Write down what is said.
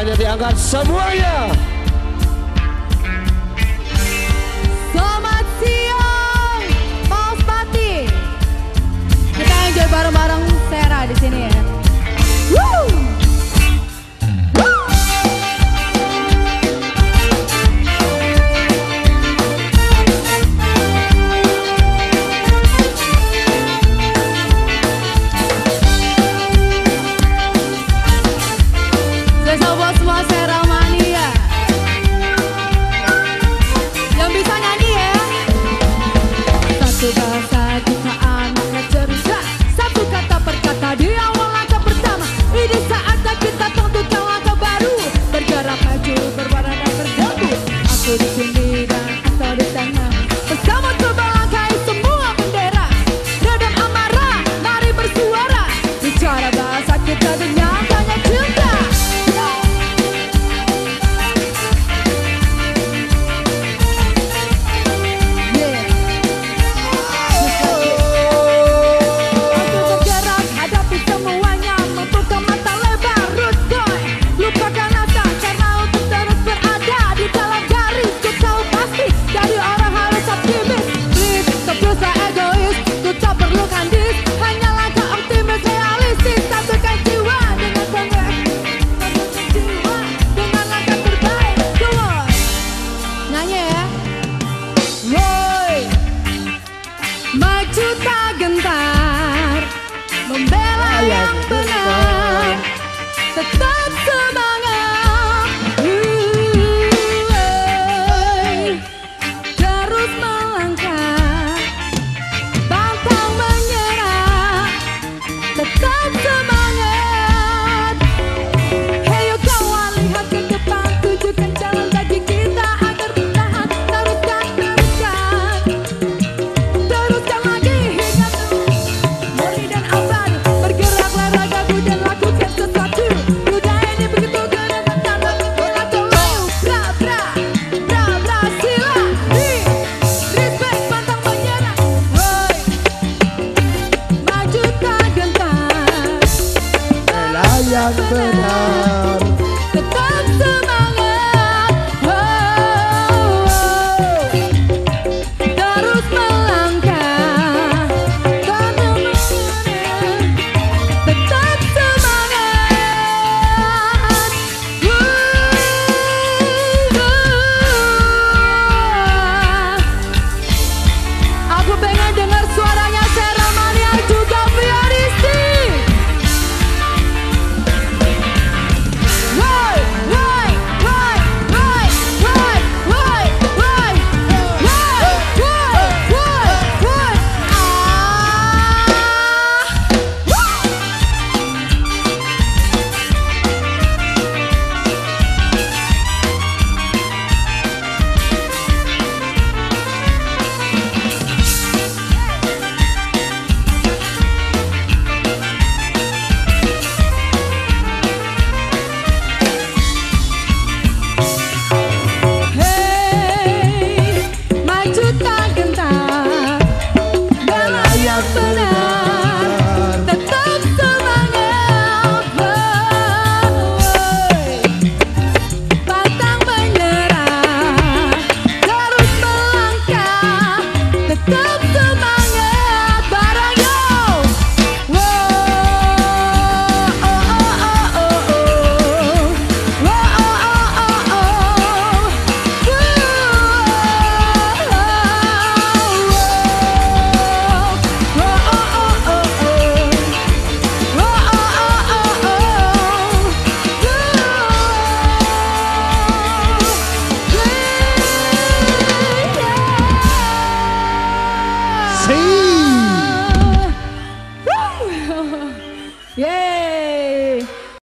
Tangannya diangkat semuanya. Selamat siang, Mas Pati. Kita enjoy bareng-bareng Yeah. yang benar